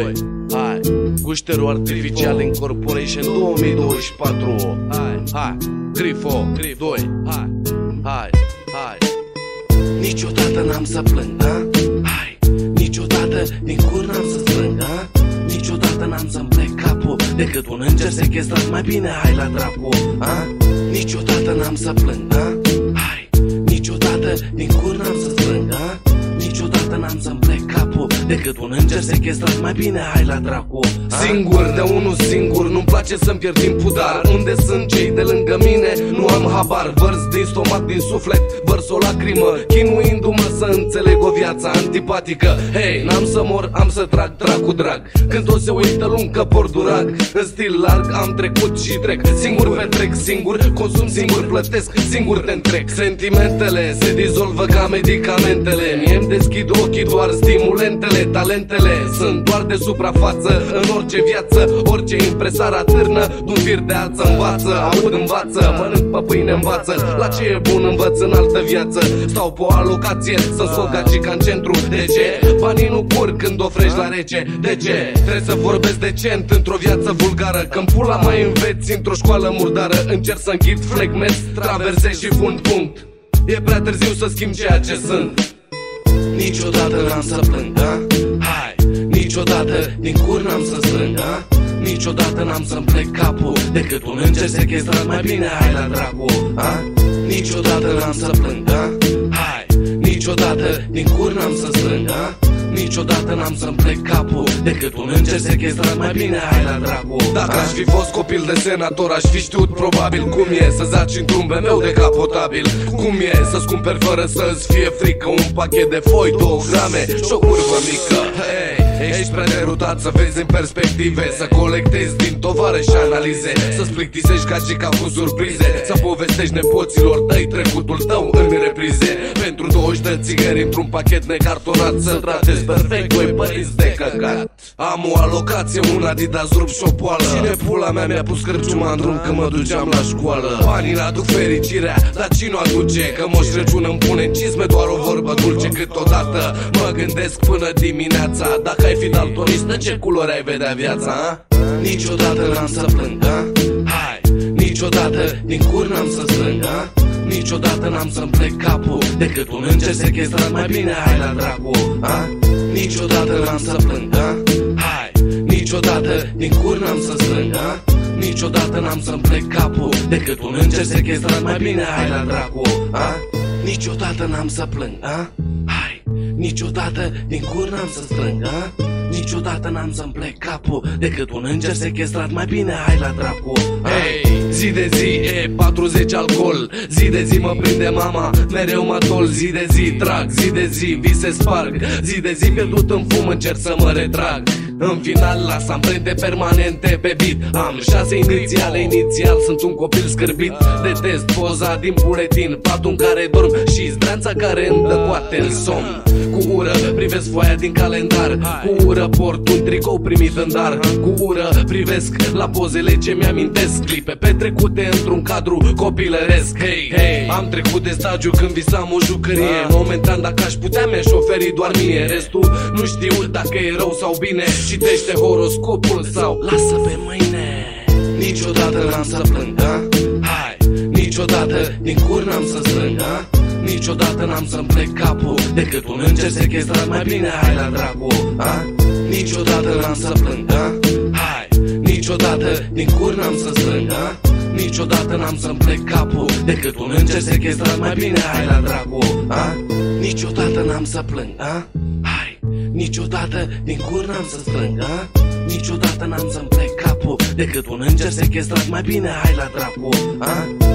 Elicopterul artificial Incorporation 2024 Hai, hai, Grifo, Grifo. 2 Hai, hai, hai. Niciodată n-am să plâng, da? Hai, niciodată din cur n-am să strâng, da? Niciodată n-am să-mi plec capul Decât un înger sequestrat mai bine hai la dracu, a? Niciodată n-am să plâng, da? Hai, niciodată din cur n-am să strâng, da? Niciodată n-am să-mi plec capul Decât un înger sequestrat mai bine hai la dracu. A? Singur, de unul singur, nu-mi place să-mi pierd timpul Dar unde sunt cei de lângă mine, nu am habar Vărs din stomac, din suflet, vărs o lacrimă Chinuindu-mă să înțeleg o viață antipatică. Hei, n-am să mor, am să trag, trag cu drag. Când o se uită lung că por durag În stil larg am trecut și trec. Singur petrec, singur consum, singur plătesc Singur te întrec. Sentimentele se dizolvă ca medicamentele. Mie îmi deschid ochii doar stimulentele Talentele sunt doar de suprafață. În orice viață, orice impresar atârnă Du fir de ață învață, aud învață Mănânc pe pâine învață. La ce e bun învăț în altă viață. Stau pe o alocație să scot gagica în centru. De ce? Banii nu curg când ofrești la rece. De ce? Trebuie să vorbesc decent într-o viață vulgară. Când pula mai înveți într-o școală murdară Încerc să închid flegmes, traversez și fund punct. E prea târziu să schimb ceea ce sunt Niciodată n-am să plâng, da? Hai, niciodată din cur n-am să strâng, da? Niciodată n-am să-mi plec capul Decât un înger sequestrat mai bine hai la dracu, a? Niciodată n-am să plâng, da? Hai, niciodată din cur n-am să strâng, da? Niciodată n-am să-mi plec capul. Decât un înger sequestrat mai bine hai la dracu. Dacă aș fi fost copil de senator Aș fi știut probabil cum e Să zaci într-un BMW decapotabil. Cum e să-ți cumperi fără să-ți fie frică Un pachet de foi, două grame și o curvă mică. Hey, Ești prea derutat să vezi în perspective Să colectezi din tovare și analize Să-ți plictisești gagica cu surprize Să povestești nepoților tăi trecutul tău în reprize. Pentru 20 de țigări într-un pachet necartonat Să tratezi perfect doi părinți de căcat. Am o alocație, una Adidas rup și o poală. Cine pula mea mi-a pus cărciuma în drum când mă duceam la școală? Banii aduc fericirea, dar cine o aduce? Că Moș Crăciun îmi pune în cizme doar o vorbă dulce Câteodată. Mă gândesc până dimineața Dacă ai fi daltonistă, ce culori ai vedea viața? A? Niciodată n-am să plâng, da? Hai, niciodată din cur n-am să strâng, da? Niciodată n-am să-mi plec capul Decât un înger sequestrat mai bine hai la dracu, a? Niciodată n-am să plâng, da? Hai, niciodată din cur n-am să strâng, da? Niciodată n-am să-mi plec capul Decât un înger sequestrat mai bine hai la dracu, a? Niciodată n-am să plâng, a? Hai, niciodată din cur n-am să strâng, a? Niciodată n-am să-mi plec capul Decât un înger sequestrat. Mai bine hai la dracu a? Hey, zi de zi e 40 alcool. Zi de zi mă prinde mama Mereu mă tol Zi de zi trag Zi de zi vise sparg. Zi de zi pierdut în fum Încerc să mă retrag în final las amprente permanente pe beat Am șase inițiale. Inițial Sunt un copil scârbit. De test poza din buletin. Patul în care dorm și zdreanța care îmi dă coate în somn. Cu ură privesc foaia din calendar. Cu ură port un tricou primit în dar. Cu ură privesc la pozele ce mi-amintesc. Clipe petrecute într-un cadru copilăresc. Hei, hei, am trecut de stagiu când visam o jucărie. Momentan dacă aș putea mi-aș oferi doar mie. Restul nu știu dacă e rău sau bine Citește horoscopul sau lasă pe mâine Niciodată n-am să plâng, da? Hai, niciodată din cur n-am să strâng, da? Niciodată n-am să-mi plec capul Decât un înger sequestrat mai bine hai la dracu, a? Niciodată n-am să plâng, da? Hai, niciodată din cur n-am să strâng, da? Niciodată n-am să-mi plec capul Decât un înger sequestrat mai bine hai la dracu, a? Niciodată n-am să plâng, a? Hai, niciodată din cur n-am să strâng, a? Niciodată n-am să-mi plec capul Decât un înger sequestrat mai bine hai la dracu, a?